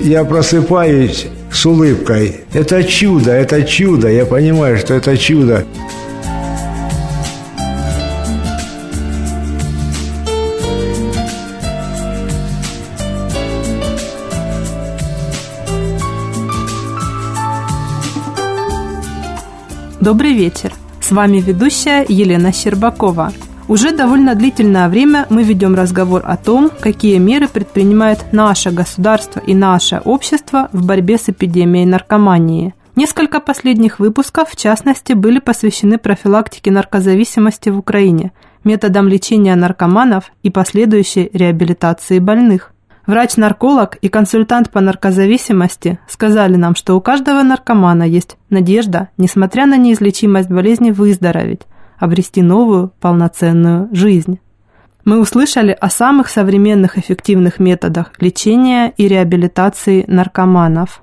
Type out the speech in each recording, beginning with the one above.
Я просыпаюсь с улыбкой. Это чудо, это чудо. Я понимаю, что это чудо. Добрый вечер. С вами ведущая Елена Щербакова. Уже довольно длительное время мы ведем разговор о том, какие меры предпринимает наше государство и наше общество в борьбе с эпидемией наркомании. Несколько последних выпусков, в частности, были посвящены профилактике наркозависимости в Украине, методам лечения наркоманов и последующей реабилитации больных. Врач-нарколог и консультант по наркозависимости сказали нам, что у каждого наркомана есть надежда, несмотря на неизлечимость болезни, выздороветь, обрести новую полноценную жизнь. Мы услышали о самых современных эффективных методах лечения и реабилитации наркоманов.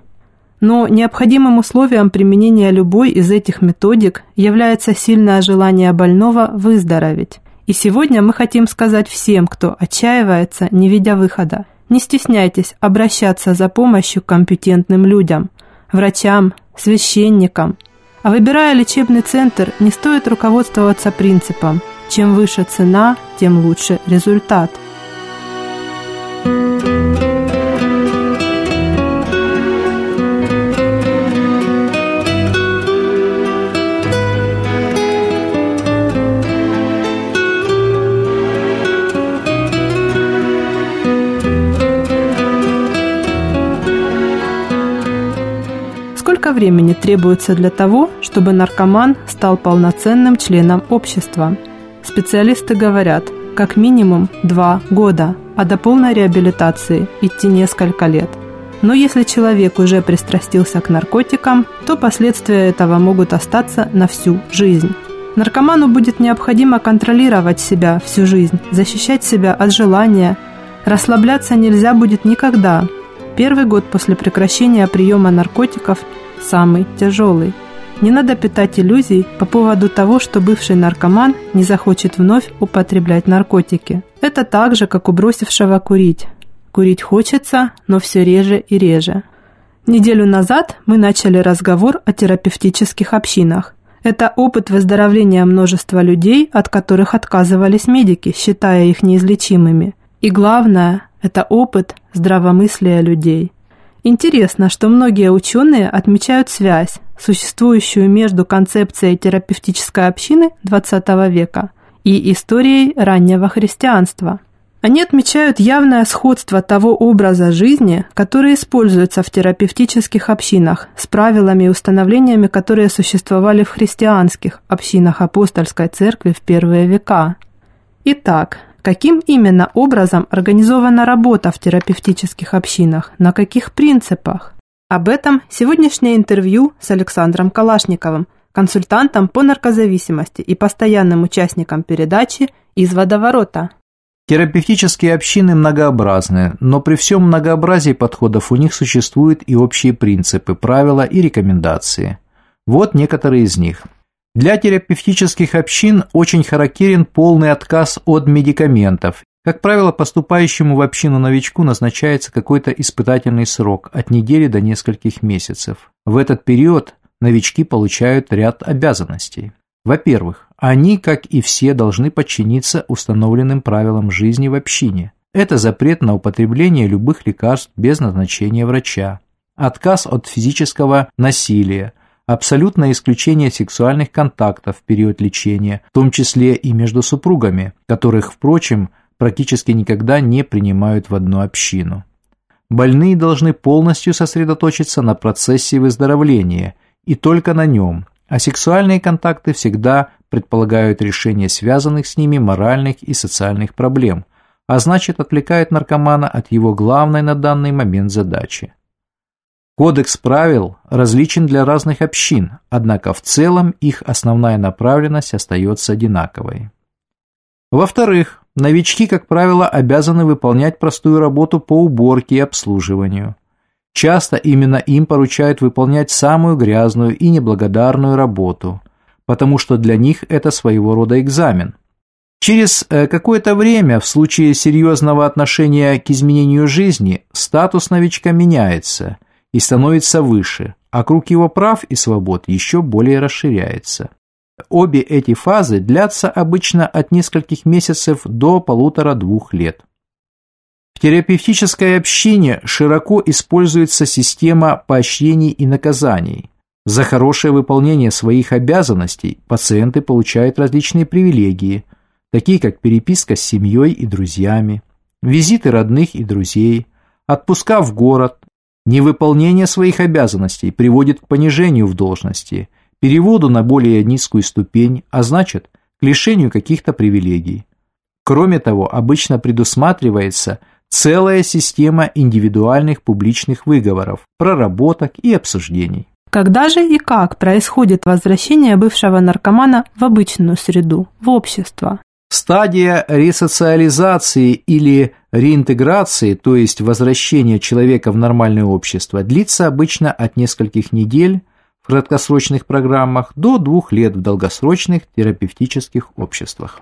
Но необходимым условием применения любой из этих методик является сильное желание больного выздороветь. И сегодня мы хотим сказать всем, кто отчаивается, не видя выхода – не стесняйтесь обращаться за помощью к компетентным людям, врачам, священникам. А выбирая лечебный центр, не стоит руководствоваться принципом «чем выше цена, тем лучше результат». Времени требуется для того, чтобы наркоман стал полноценным членом общества? Специалисты говорят, как минимум два года, а до полной реабилитации идти несколько лет. Но если человек уже пристрастился к наркотикам, то последствия этого могут остаться на всю жизнь. Наркоману будет необходимо контролировать себя всю жизнь, защищать себя от желания. Расслабляться нельзя будет никогда. Первый год после прекращения приема наркотиков самый тяжелый. Не надо питать иллюзий по поводу того, что бывший наркоман не захочет вновь употреблять наркотики. Это так же, как у бросившего курить. Курить хочется, но все реже и реже. Неделю назад мы начали разговор о терапевтических общинах. Это опыт выздоровления множества людей, от которых отказывались медики, считая их неизлечимыми. И главное, это опыт здравомыслия людей. Интересно, что многие ученые отмечают связь, существующую между концепцией терапевтической общины XX века и историей раннего христианства. Они отмечают явное сходство того образа жизни, который используется в терапевтических общинах, с правилами и установлениями, которые существовали в христианских общинах апостольской церкви в первые века. Итак, Каким именно образом организована работа в терапевтических общинах, на каких принципах? Об этом сегодняшнее интервью с Александром Калашниковым, консультантом по наркозависимости и постоянным участником передачи «Из водоворота». Терапевтические общины многообразны, но при всем многообразии подходов у них существуют и общие принципы, правила и рекомендации. Вот некоторые из них – для терапевтических общин очень характерен полный отказ от медикаментов. Как правило, поступающему в общину новичку назначается какой-то испытательный срок от недели до нескольких месяцев. В этот период новички получают ряд обязанностей. Во-первых, они, как и все, должны подчиниться установленным правилам жизни в общине. Это запрет на употребление любых лекарств без назначения врача. отказ от физического насилия, абсолютное исключение сексуальных контактов в период лечения, в том числе и между супругами, которых, впрочем, практически никогда не принимают в одну общину. Больные должны полностью сосредоточиться на процессе выздоровления и только на нем, а сексуальные контакты всегда предполагают решение связанных с ними моральных и социальных проблем, а значит отвлекают наркомана от его главной на данный момент задачи. Кодекс правил различен для разных общин, однако в целом их основная направленность остается одинаковой. Во-вторых, новички, как правило, обязаны выполнять простую работу по уборке и обслуживанию. Часто именно им поручают выполнять самую грязную и неблагодарную работу, потому что для них это своего рода экзамен. Через э, какое-то время, в случае серьезного отношения к изменению жизни, статус новичка меняется и становится выше, а круг его прав и свобод еще более расширяется. Обе эти фазы длятся обычно от нескольких месяцев до полутора-двух лет. В терапевтической общине широко используется система поощрений и наказаний. За хорошее выполнение своих обязанностей пациенты получают различные привилегии, такие как переписка с семьей и друзьями, визиты родных и друзей, отпуска в город. Невыполнение своих обязанностей приводит к понижению в должности – переводу на более низкую ступень, а значит, к лишению каких-то привилегий. Кроме того, обычно предусматривается целая система индивидуальных публичных выговоров, проработок и обсуждений. Когда же и как происходит возвращение бывшего наркомана в обычную среду, в общество? Стадия ресоциализации или реинтеграции, то есть возвращения человека в нормальное общество, длится обычно от нескольких недель в краткосрочных программах до двух лет в долгосрочных терапевтических обществах.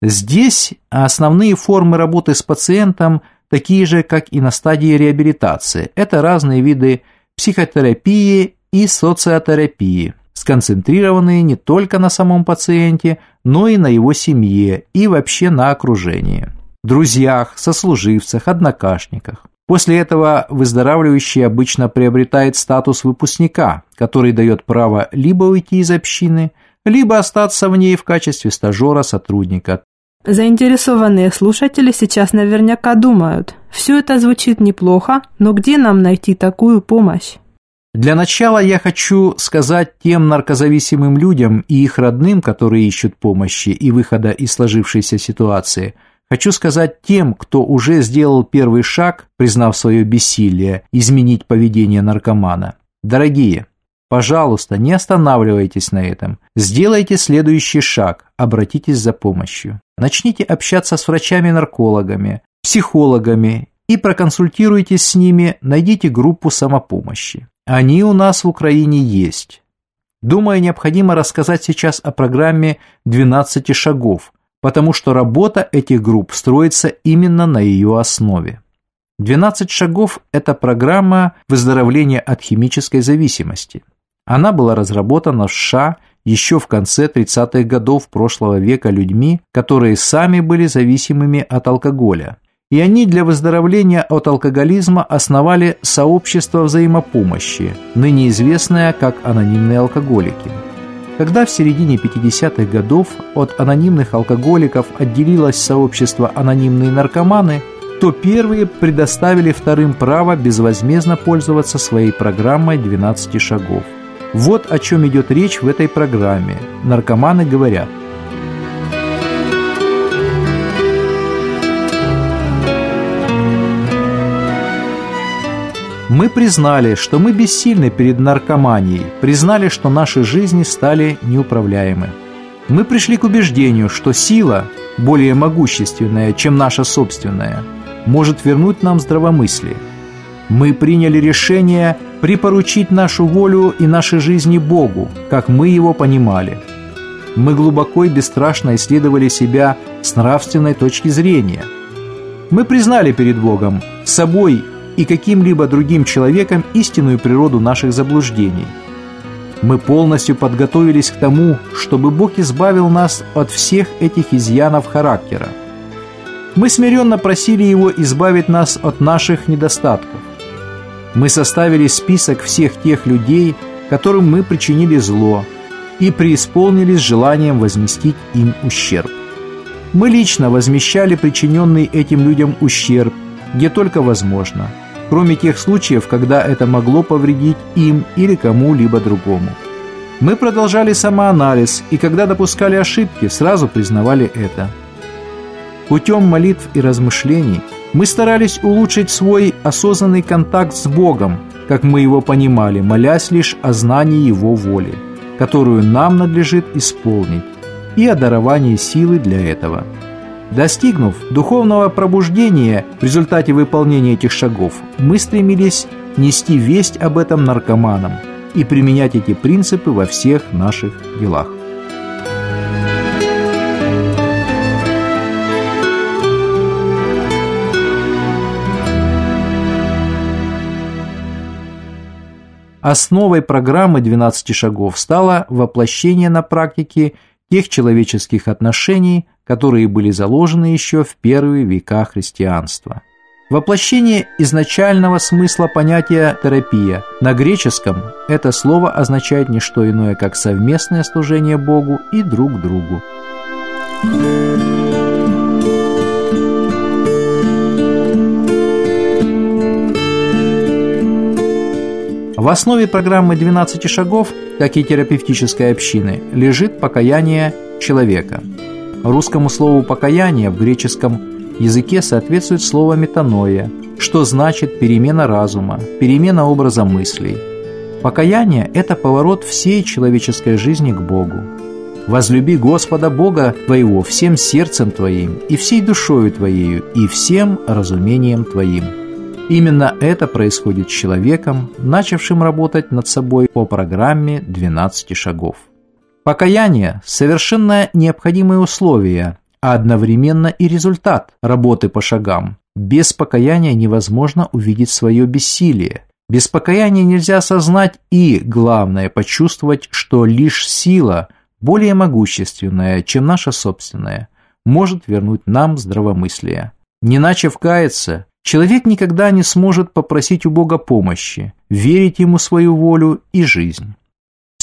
Здесь основные формы работы с пациентом такие же, как и на стадии реабилитации. Это разные виды психотерапии и социотерапии, сконцентрированные не только на самом пациенте, но и на его семье и вообще на окружении, друзьях, сослуживцах, однокашниках. После этого выздоравливающий обычно приобретает статус выпускника, который дает право либо уйти из общины, либо остаться в ней в качестве стажера-сотрудника. Заинтересованные слушатели сейчас наверняка думают, все это звучит неплохо, но где нам найти такую помощь? Для начала я хочу сказать тем наркозависимым людям и их родным, которые ищут помощи и выхода из сложившейся ситуации – Хочу сказать тем, кто уже сделал первый шаг, признав свое бессилие, изменить поведение наркомана. Дорогие, пожалуйста, не останавливайтесь на этом. Сделайте следующий шаг, обратитесь за помощью. Начните общаться с врачами-наркологами, психологами и проконсультируйтесь с ними, найдите группу самопомощи. Они у нас в Украине есть. Думаю, необходимо рассказать сейчас о программе «12 шагов», потому что работа этих групп строится именно на ее основе. 12 шагов – это программа выздоровления от химической зависимости. Она была разработана в США еще в конце 30-х годов прошлого века людьми, которые сами были зависимыми от алкоголя. И они для выздоровления от алкоголизма основали сообщество взаимопомощи, ныне известное как анонимные алкоголики. Когда в середине 50-х годов от анонимных алкоголиков отделилось сообщество «Анонимные наркоманы», то первые предоставили вторым право безвозмездно пользоваться своей программой 12 шагов. Вот о чем идет речь в этой программе. Наркоманы говорят – Мы признали, что мы бессильны перед наркоманией, признали, что наши жизни стали неуправляемы. Мы пришли к убеждению, что сила, более могущественная, чем наша собственная, может вернуть нам здравомыслие. Мы приняли решение припоручить нашу волю и наши жизни Богу, как мы его понимали. Мы глубоко и бесстрашно исследовали себя с нравственной точки зрения. Мы признали перед Богом, собой и каким-либо другим человеком истинную природу наших заблуждений. Мы полностью подготовились к тому, чтобы Бог избавил нас от всех этих изъянов характера. Мы смиренно просили Его избавить нас от наших недостатков. Мы составили список всех тех людей, которым мы причинили зло, и преисполнились желанием возместить им ущерб. Мы лично возмещали причиненный этим людям ущерб, где только возможно, кроме тех случаев, когда это могло повредить им или кому-либо другому. Мы продолжали самоанализ, и когда допускали ошибки, сразу признавали это. Путем молитв и размышлений мы старались улучшить свой осознанный контакт с Богом, как мы его понимали, молясь лишь о знании Его воли, которую нам надлежит исполнить, и о даровании силы для этого. Достигнув духовного пробуждения в результате выполнения этих шагов, мы стремились нести весть об этом наркоманам и применять эти принципы во всех наших делах. Основой программы «12 шагов» стало воплощение на практике тех человеческих отношений, которые были заложены еще в первые века христианства. Воплощение изначального смысла понятия «терапия» на греческом это слово означает не что иное, как совместное служение Богу и друг другу. В основе программы «12 шагов», как и терапевтической общины, лежит покаяние человека. Русскому слову «покаяние» в греческом языке соответствует слово «метаноя», что значит перемена разума, перемена образа мыслей. Покаяние – это поворот всей человеческой жизни к Богу. «Возлюби Господа Бога твоего всем сердцем твоим, и всей душою твоею, и всем разумением твоим». Именно это происходит с человеком, начавшим работать над собой по программе 12 шагов. Покаяние – совершенно необходимое условие, а одновременно и результат работы по шагам. Без покаяния невозможно увидеть свое бессилие. Без покаяния нельзя осознать и, главное, почувствовать, что лишь сила, более могущественная, чем наша собственная, может вернуть нам здравомыслие. Не начав каяться, Человек никогда не сможет попросить у Бога помощи, верить Ему свою волю и жизнь.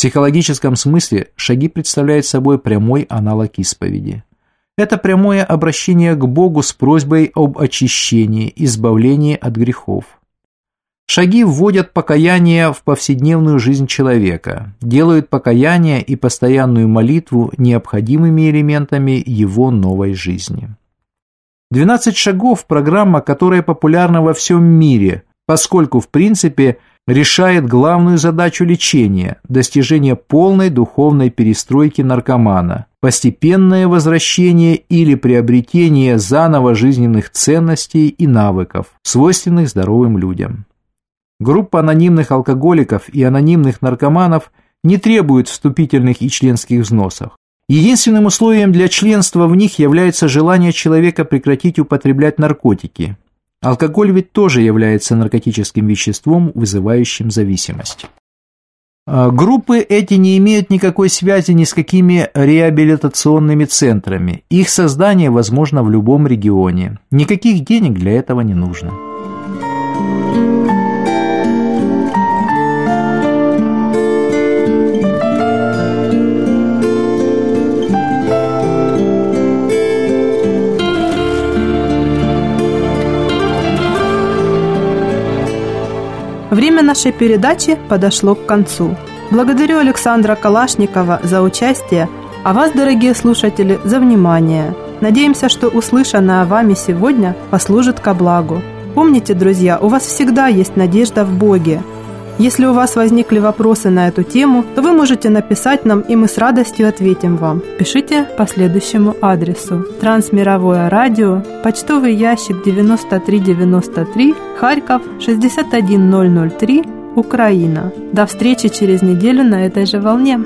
Психологическом смысле шаги представляют собой прямой аналог исповеди. Это прямое обращение к Богу с просьбой об очищении, избавлении от грехов. Шаги вводят покаяние в повседневную жизнь человека, делают покаяние и постоянную молитву необходимыми элементами его новой жизни. 12 шагов – программа, которая популярна во всем мире, поскольку, в принципе, решает главную задачу лечения – достижение полной духовной перестройки наркомана, постепенное возвращение или приобретение заново жизненных ценностей и навыков, свойственных здоровым людям. Группа анонимных алкоголиков и анонимных наркоманов не требует вступительных и членских взносов. Единственным условием для членства в них является желание человека прекратить употреблять наркотики. Алкоголь ведь тоже является наркотическим веществом, вызывающим зависимость. А, группы эти не имеют никакой связи ни с какими реабилитационными центрами. Их создание возможно в любом регионе. Никаких денег для этого не нужно. Время нашей передачи подошло к концу. Благодарю Александра Калашникова за участие, а вас, дорогие слушатели, за внимание. Надеемся, что услышанное вами сегодня послужит ко благу. Помните, друзья, у вас всегда есть надежда в Боге – если у вас возникли вопросы на эту тему, то вы можете написать нам, и мы с радостью ответим вам. Пишите по следующему адресу. Трансмировое радио, почтовый ящик 9393, Харьков 61003, Украина. До встречи через неделю на этой же волне.